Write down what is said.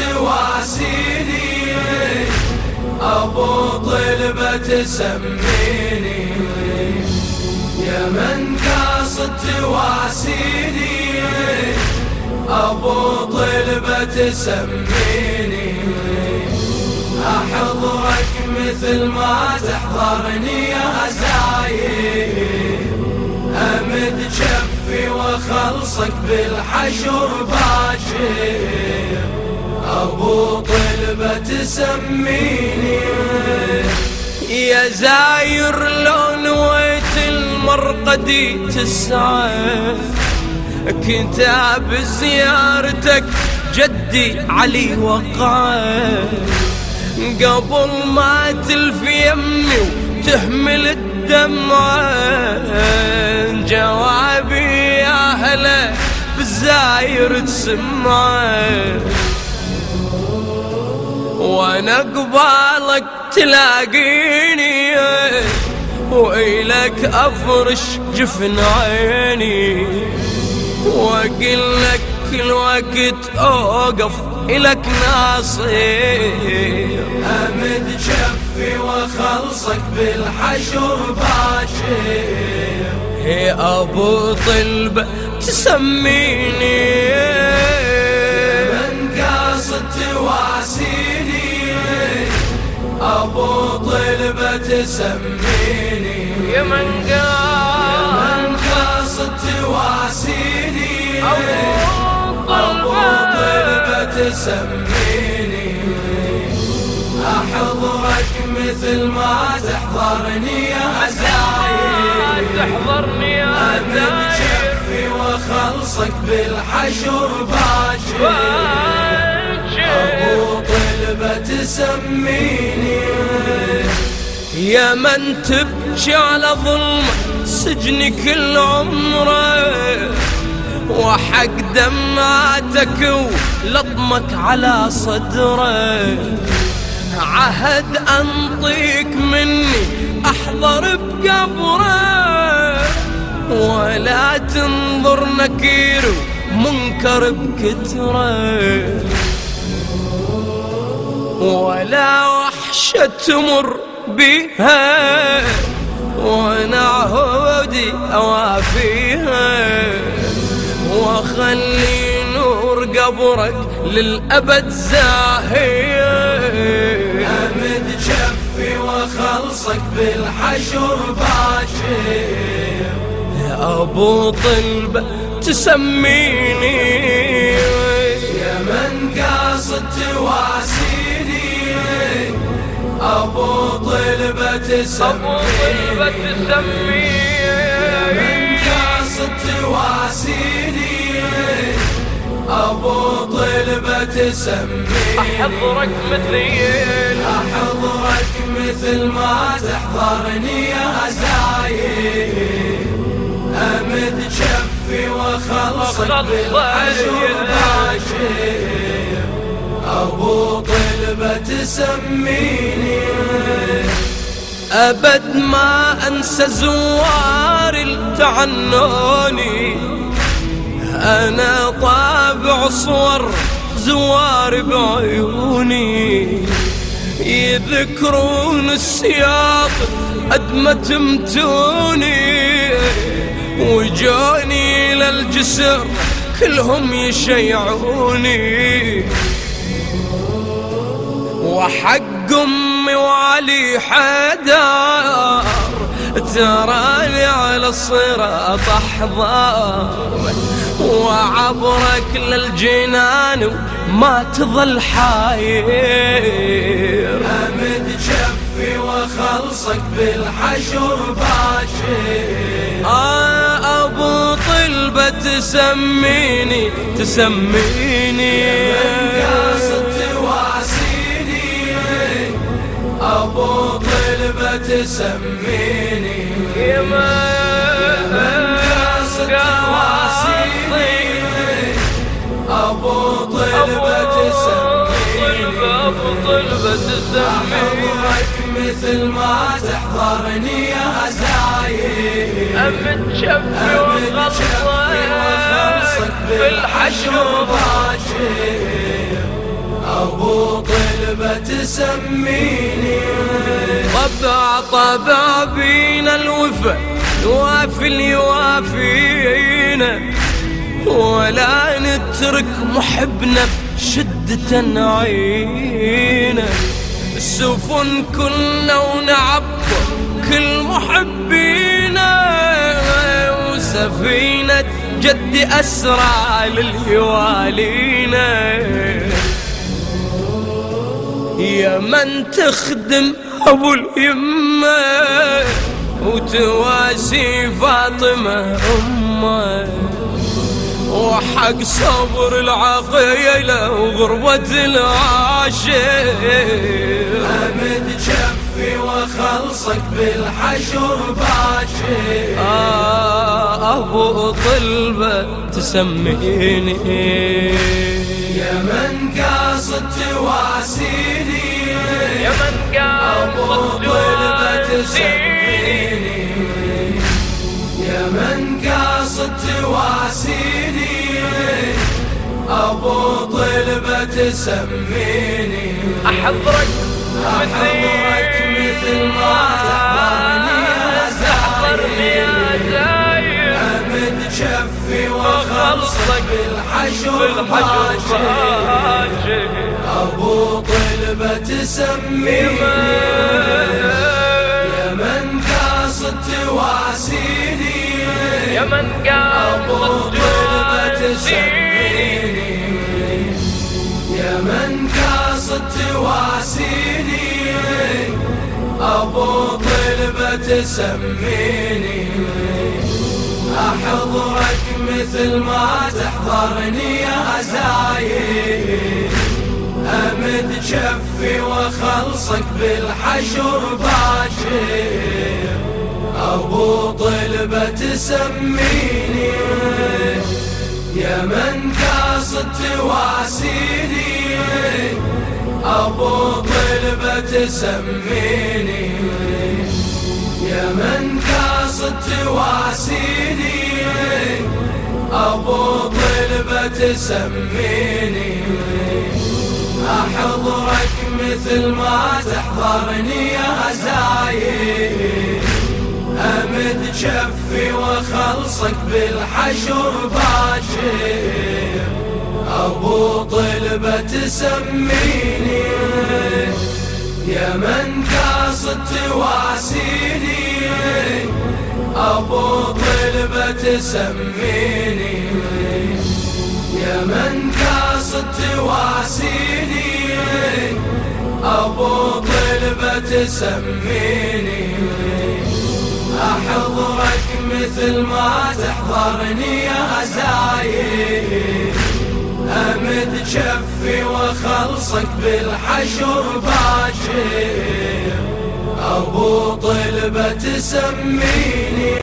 تواسيني أبو طلبة تسميني. يا من قاصد تواسيني أبو طلبة تسميني. أحضرك مثل ما تحضرني يا زايد أمد شفي وخلصك بالحشر باشر ابو طلبة تسميني. يا زاير لو نويت المرقدي تسعى كتاب زيارتك جدي علي وقعه قبل ما تلفي يمي وتهمل الدمعة جوابي يا هلا بالزاير تسمعه وأنا قبالك تلاقيني. وإلك أفرش جفن عيني. وأقول لك كل وقت أوقف إلك ناصير. أمد شفي وخلصك بالحشر باشر. هي أبو طلبة تسميني. ابو طلبة تسميني يا من قال. من قاصد تواسيني ابو طلبة طلبة تسميني أحضرك مثل ما تحضرني يا زايد تحضرني يا شفي وخلصك بالحشر طلبة تسميني. يا من تبكي على ظلم سجن كل عمره وحق دمعتك ولطمك على صدره. عهد أنطيك مني أحضر بقبره ولا تنظر نكير منكر بكتره. ولا وحشة تمر بها وأنا عهودي أوافيها. واخلي نور قبرك للأبد زاهية. امد شفي وخلصك بالحشر باشر. يا أبو طلبه تسميني. يا من قاصد تواسيني أبو طلبة تسميني من قاصد تواسيني أبو طلبة تسميني أحضرك مثلي أحضرك مثل ما تحضرني يا زايد. أمد شفي وخلصك بالحشر. باشر أبو طلبة تسميني. أبد ما أنسى زوار التعنوني. أنا طابع صور زوار بعيوني. يذكرون السياط قد ما تمتوني. وجوني للجسر كلهم يشيعوني. وحق أمي وعلي حدار تراني على الصراط احضر وعبرك للجنان وما تظل حاير. أمد شفي وخلصك بالحشر باشر. آه أبو طلبة تسميني تسميني. تسميني. يا ما قاصد تواسيني أبو طلبة تسميني. أبو طلبة تسميني. احضرك مثل ما تحضرني يا زايد أمن شفي وخلصك بالحشر باشر طلبة تسميني طبع طبع بينا الوفا يوافي اليوافينا ولا نترك محبنا بشدة نعينا السفن كلنا ونعبر كل محبينا. وسفينة جدي أسرع لليوالينا. يا من تخدم أبو اليمة وتواسي فاطمة أمة. وحق صبر العقيلة وغربة العاشق. امد شفي وخلصك بالحشر باشر آه أبو طلبة تسميني. يا من قاصد تواسيني. يا من طلبة تواسيني تسميني يا من قاصد تواسيني أبو طلبة تسميني أحضرك أحضرك مثل ما تحضرني يا زايد امد شفي وخلصك بالحشر باشر ابو طلبة تسميني يا من قاصد تواسيني. يا من قاصد تسميني يا من قاصد تواسيني. أبو طلبة تسميني أحضرك مثل ما تحضرني يا زايد امد شفي وخلصك بالحشر باشر أبو طلبة تسميني يا من قاصد تواسيني. أبو طلبة تسميني يا من قاصد تواسيني. أبو طلبة تسميني. احضرك مثل ما تحضرني يا زايد أمد شفي وخلصك بالحشر باشر أبو طلبة تسميني يا من قاصد تواسيني. أبو طلبة تسميني يا من قاصد تواسيني. أبو طلبة تسميني. أحضرك مثل ما تحضرني يا زايد أمد شفي وخلصك بالحشر باشر أبو طلبة تسميني.